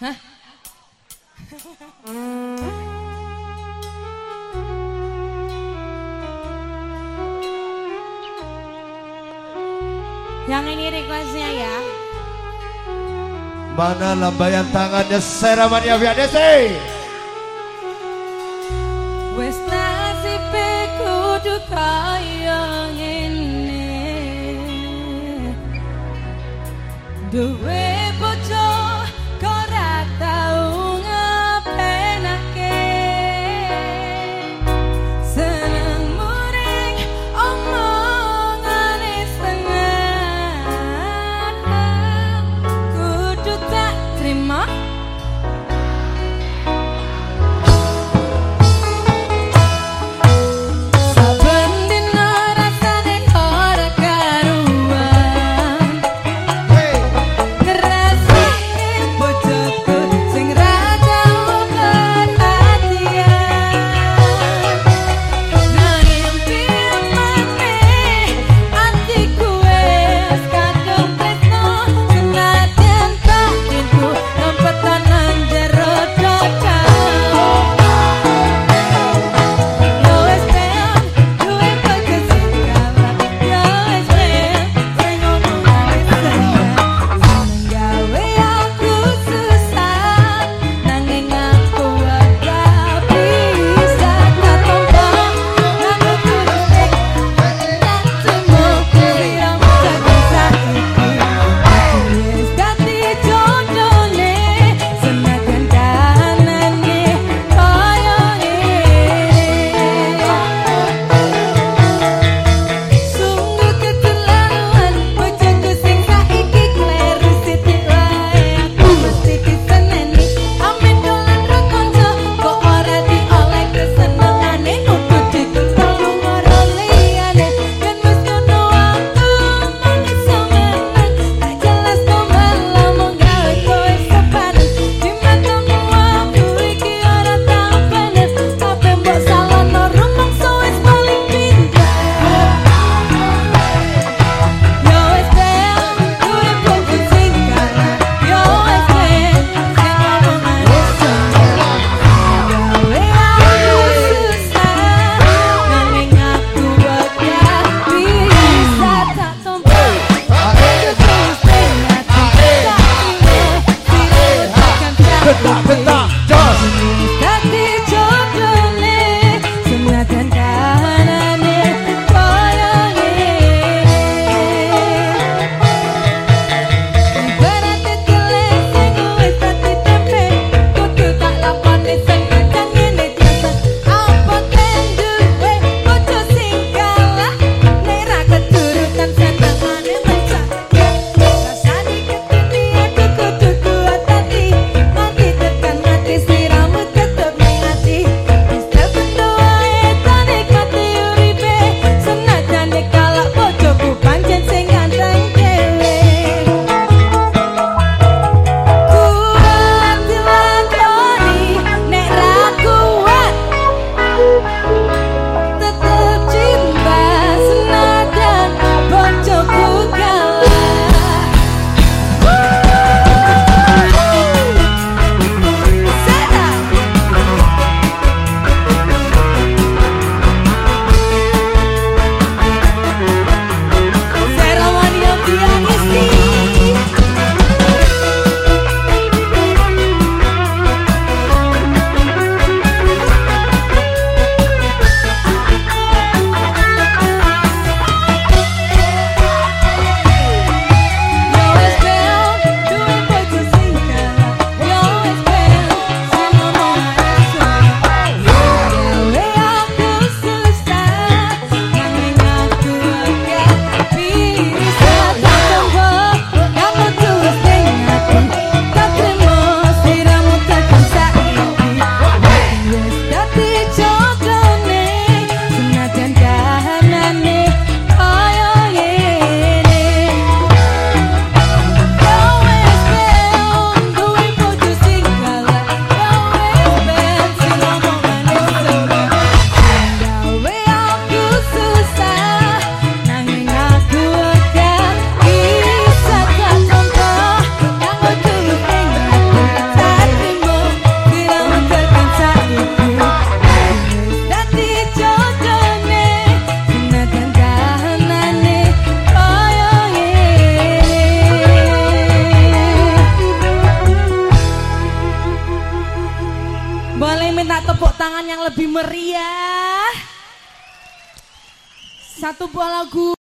Hah? Yang ini requestnya ya. Mana lambaian tangannya seraman Via Desi? Wes nasibe. Duwe Tangan yang lebih meriah. Satu buah lagu